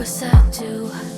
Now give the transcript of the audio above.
course I do.